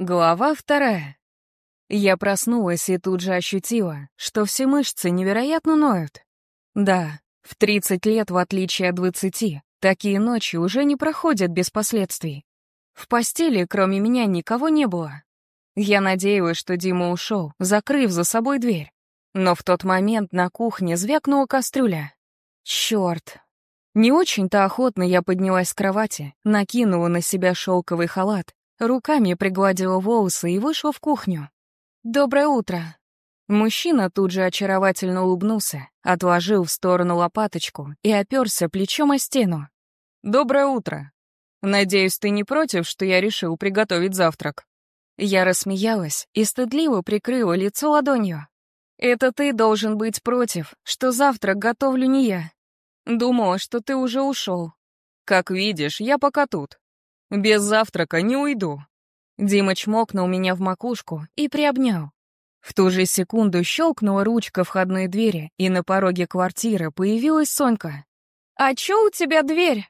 Глава вторая. Я проснулась и тут же ощутила, что все мышцы невероятно ноют. Да, в 30 лет, в отличие от 20, такие ночи уже не проходят без последствий. В постели, кроме меня, никого не было. Я надеялась, что Дима ушел, закрыв за собой дверь. Но в тот момент на кухне звякнула кастрюля. Черт. Не очень-то охотно я поднялась с кровати, накинула на себя шелковый халат Руками пригладила волосы и вышла в кухню. «Доброе утро!» Мужчина тут же очаровательно улыбнулся, отложил в сторону лопаточку и оперся плечом о стену. «Доброе утро! Надеюсь, ты не против, что я решил приготовить завтрак?» Я рассмеялась и стыдливо прикрыла лицо ладонью. «Это ты должен быть против, что завтрак готовлю не я. Думала, что ты уже ушел. Как видишь, я пока тут. Без завтрака не уйду». Дима чмокнул меня в макушку и приобнял. В ту же секунду щелкнула ручка входной двери, и на пороге квартиры появилась Сонька. «А чё у тебя дверь?»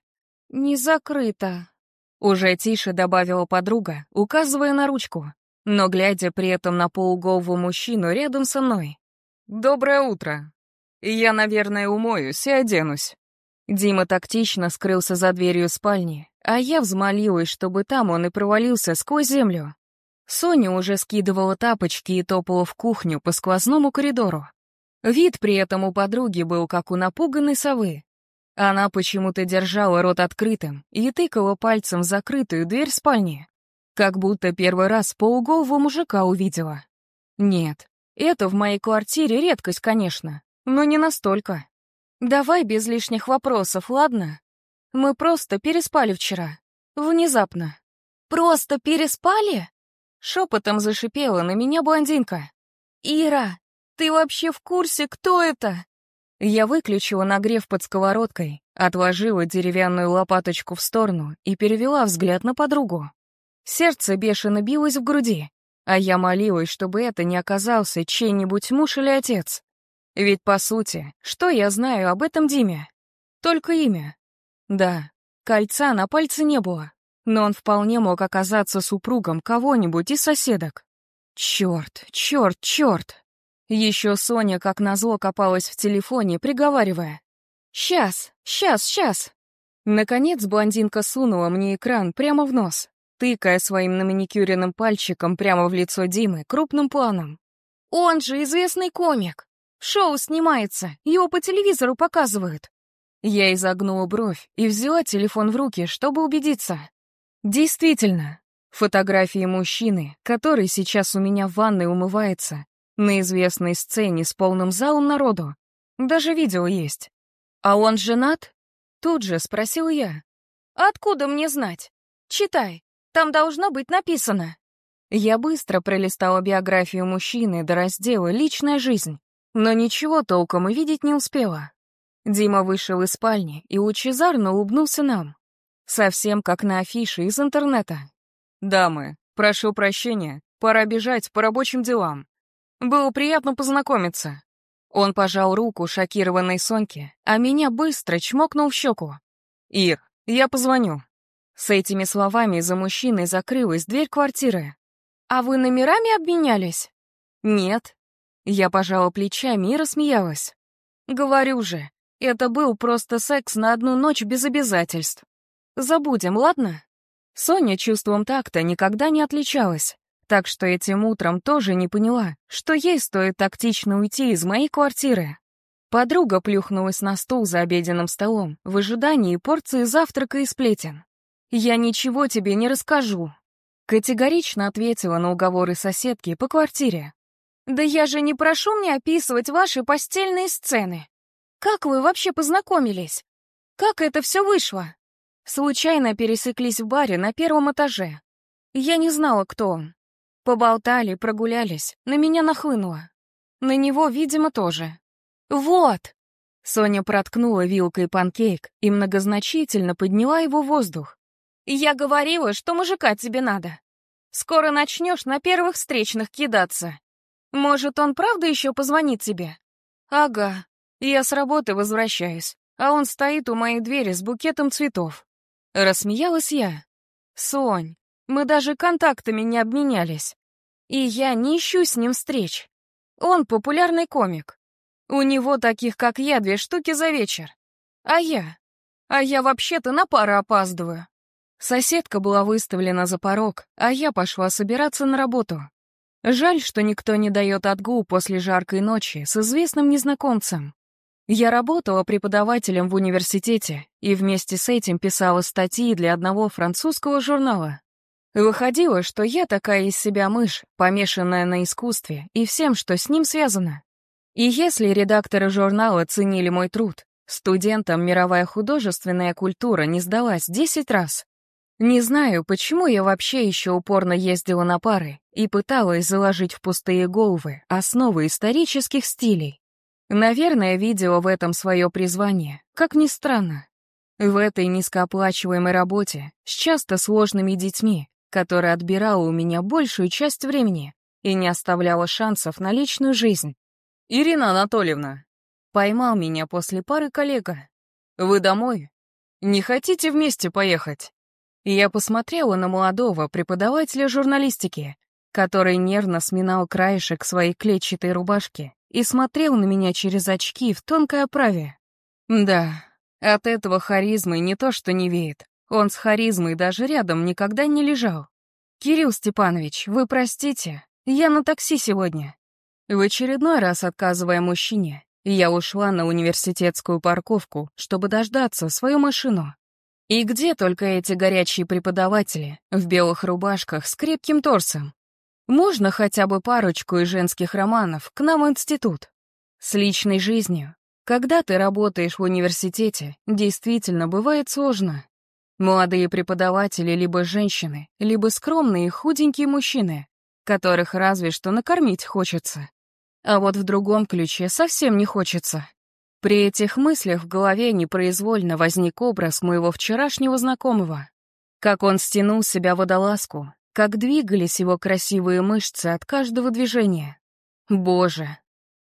«Не закрыта», — уже тише добавила подруга, указывая на ручку, но глядя при этом на полуголого мужчину рядом со мной. «Доброе утро. Я, наверное, умоюсь и оденусь». Дима тактично скрылся за дверью спальни, а я взмолилась, чтобы там он и провалился сквозь землю. Соня уже скидывала тапочки и топала в кухню по сквозному коридору. Вид при этом у подруги был как у напуганной совы. Она почему-то держала рот открытым и тыкала пальцем в закрытую дверь спальни, как будто первый раз полуголого мужика увидела. Нет, это в моей квартире редкость, конечно, но не настолько. Давай без лишних вопросов, ладно? Мы просто переспали вчера. Внезапно. Просто переспали? Шепотом зашипела на меня блондинка. «Ира, ты вообще в курсе, кто это?» Я выключила нагрев под сковородкой, отложила деревянную лопаточку в сторону и перевела взгляд на подругу. Сердце бешено билось в груди, а я молилась, чтобы это не оказался чей-нибудь муж или отец. Ведь, по сути, что я знаю об этом Диме? Только имя. Да, кольца на пальце не было, но он вполне мог оказаться супругом кого-нибудь из соседок. Черт, черт, черт. Еще Соня, как назло, копалась в телефоне, приговаривая. «Сейчас, сейчас, сейчас!» Наконец блондинка сунула мне экран прямо в нос, тыкая своим наманикюренным пальчиком прямо в лицо Димы крупным планом. «Он же известный комик! Шоу снимается, его по телевизору показывают. Я изогнула бровь и взяла телефон в руки, чтобы убедиться. Действительно, фотографии мужчины, который сейчас у меня в ванной умывается, на известной сцене с полным залом народу. Даже видео есть. А он женат? Тут же спросил я. Откуда мне знать? Читай, там должно быть написано. Я быстро пролистала биографию мужчины до раздела «Личная жизнь» но ничего толком увидеть не успела. Дима вышел из спальни и лучезарно улыбнулся нам. Совсем как на афише из интернета. «Дамы, прошу прощения, пора бежать по рабочим делам. Было приятно познакомиться». Он пожал руку шокированной Соньке, а меня быстро чмокнул в щеку. «Ир, я позвоню». С этими словами за мужчиной закрылась дверь квартиры. «А вы номерами обменялись?» «Нет, я пожала плечами и рассмеялась. «Говорю же, это был просто секс на одну ночь без обязательств. Забудем, ладно?» Соня чувством такта никогда не отличалась, так что этим утром тоже не поняла, что ей стоит тактично уйти из моей квартиры. Подруга плюхнулась на стул за обеденным столом в ожидании порции завтрака и сплетен. «Я ничего тебе не расскажу», — категорично ответила на уговоры соседки по квартире. «Да я же не прошу мне описывать ваши постельные сцены. Как вы вообще познакомились? Как это все вышло?» Случайно пересеклись в баре на первом этаже. Я не знала, кто он. Поболтали, прогулялись, на меня нахлынуло. На него, видимо, тоже. «Вот!» Соня проткнула вилкой панкейк и многозначительно подняла его в воздух. «Я говорила, что мужика тебе надо. Скоро начнешь на первых встречных кидаться. Может, он правда еще позвонит тебе? Ага. Я с работы возвращаюсь, а он стоит у моей двери с букетом цветов. Рассмеялась я. Сонь, Мы даже контактами не обменялись. И я не ищу с ним встреч. Он популярный комик. У него таких, как я, две штуки за вечер. А я? А я вообще-то на пару опаздываю. Соседка была выставлена за порог, а я пошла собираться на работу. Жаль, что никто не дает отгул после жаркой ночи с известным незнакомцем. Я работала преподавателем в университете и вместе с этим писала статьи для одного французского журнала. Выходило, что я такая из себя мышь, помешанная на искусстве и всем, что с ним связано. И если редакторы журнала ценили мой труд, студентам мировая художественная культура не сдалась 10 раз. Не знаю, почему я вообще еще упорно ездила на пары и пыталась заложить в пустые головы основы исторических стилей. Наверное, видела в этом свое призвание, как ни странно. В этой низкооплачиваемой работе с часто сложными детьми, которая отбирала у меня большую часть времени и не оставляла шансов на личную жизнь. «Ирина Анатольевна!» Поймал меня после пары коллега. «Вы домой? Не хотите вместе поехать?» Я посмотрела на молодого преподавателя журналистики, который нервно сминал краешек своей клетчатой рубашки и смотрел на меня через очки в тонкой оправе. Да, от этого харизмы не то что не веет. Он с харизмой даже рядом никогда не лежал. «Кирилл Степанович, вы простите, я на такси сегодня». В очередной раз отказывая мужчине, я ушла на университетскую парковку, чтобы дождаться свою машину. И где только эти горячие преподаватели в белых рубашках с крепким торсом? Можно хотя бы парочку из женских романов к нам в институт. С личной жизнью. Когда ты работаешь в университете, действительно бывает сложно. Молодые преподаватели либо женщины, либо скромные худенькие мужчины, которых разве что накормить хочется. А вот в другом ключе совсем не хочется. При этих мыслях в голове непроизвольно возник образ моего вчерашнего знакомого. Как он стянул себя водолазку, как двигались его красивые мышцы от каждого движения. Боже.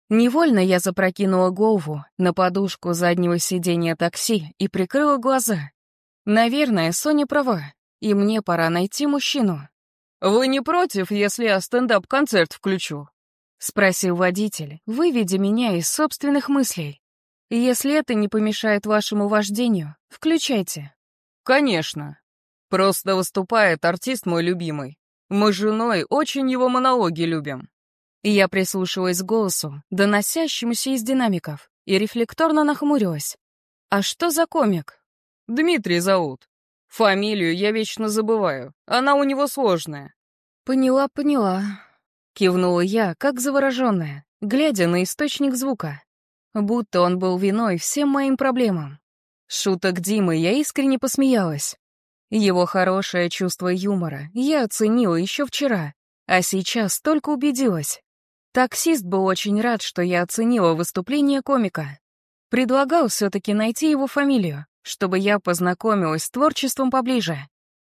Невольно я запрокинула голову на подушку заднего сиденья такси и прикрыла глаза. Наверное, Соня права, и мне пора найти мужчину. «Вы не против, если я стендап-концерт включу?» — спросил водитель, выведя меня из собственных мыслей. «Если это не помешает вашему вождению, включайте». «Конечно», Просто выступает артист мой любимый. Мы с женой очень его монологи любим. Я прислушалась к голосу, доносящемуся из динамиков, и рефлекторно нахмурилась. А что за комик? Дмитрий зовут. Фамилию я вечно забываю. Она у него сложная. Поняла, поняла. Кивнула я, как завороженная, глядя на источник звука. Будто он был виной всем моим проблемам. Шуток Димы я искренне посмеялась. Его хорошее чувство юмора я оценила еще вчера, а сейчас только убедилась. Таксист был очень рад, что я оценила выступление комика. Предлагал все-таки найти его фамилию, чтобы я познакомилась с творчеством поближе.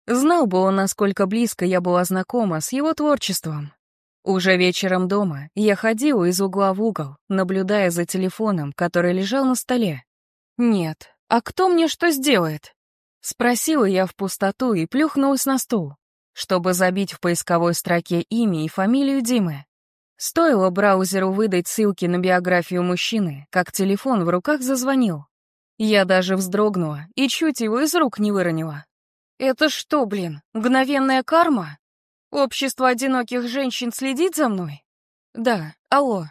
Знал бы он, насколько близко я была знакома с его творчеством. Уже вечером дома я ходила из угла в угол, наблюдая за телефоном, который лежал на столе. Нет, а кто мне что сделает? Спросила я в пустоту и плюхнулась на стул, чтобы забить в поисковой строке имя и фамилию Димы. Стоило браузеру выдать ссылки на биографию мужчины, как телефон в руках зазвонил. Я даже вздрогнула и чуть его из рук не выронила. «Это что, блин, мгновенная карма? Общество одиноких женщин следит за мной?» «Да, алло».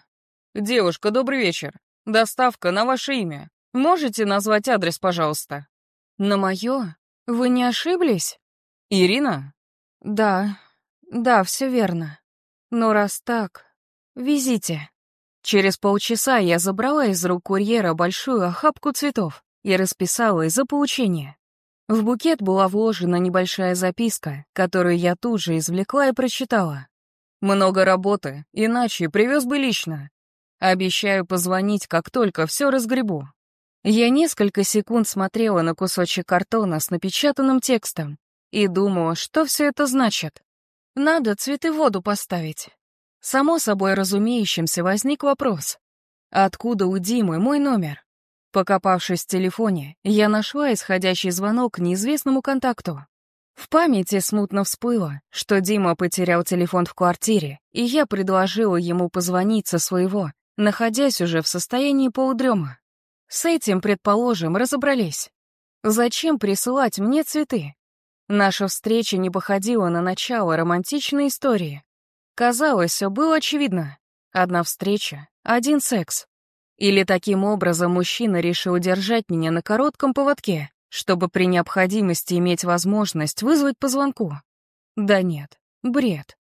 «Девушка, добрый вечер. Доставка на ваше имя. Можете назвать адрес, пожалуйста?» «На мое? Вы не ошиблись?» «Ирина?» «Да, да, все верно. Но раз так, везите». Через полчаса я забрала из рук курьера большую охапку цветов и расписала из-за получения. В букет была вложена небольшая записка, которую я тут же извлекла и прочитала. «Много работы, иначе привез бы лично. Обещаю позвонить, как только все разгребу. Я несколько секунд смотрела на кусочек картона с напечатанным текстом и думала, что все это значит. Надо цветы в воду поставить. Само собой разумеющимся возник вопрос. Откуда у Димы мой номер? Покопавшись в телефоне, я нашла исходящий звонок неизвестному контакту. В памяти смутно всплыло, что Дима потерял телефон в квартире, и я предложила ему позвонить со своего, находясь уже в состоянии полудрема. С этим, предположим, разобрались. Зачем присылать мне цветы? Наша встреча не походила на начало романтичной истории. Казалось, все было очевидно. Одна встреча, один секс. Или таким образом мужчина решил держать меня на коротком поводке, чтобы при необходимости иметь возможность вызвать по звонку. Да нет, бред.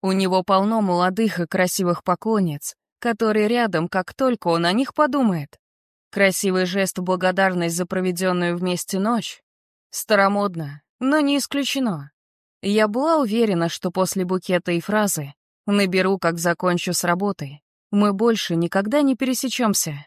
У него полно молодых и красивых поклонниц, которые рядом, как только он о них подумает. Красивый жест в благодарность за проведенную вместе ночь. Старомодно, но не исключено. Я была уверена, что после букета и фразы «наберу, как закончу с работой», мы больше никогда не пересечемся.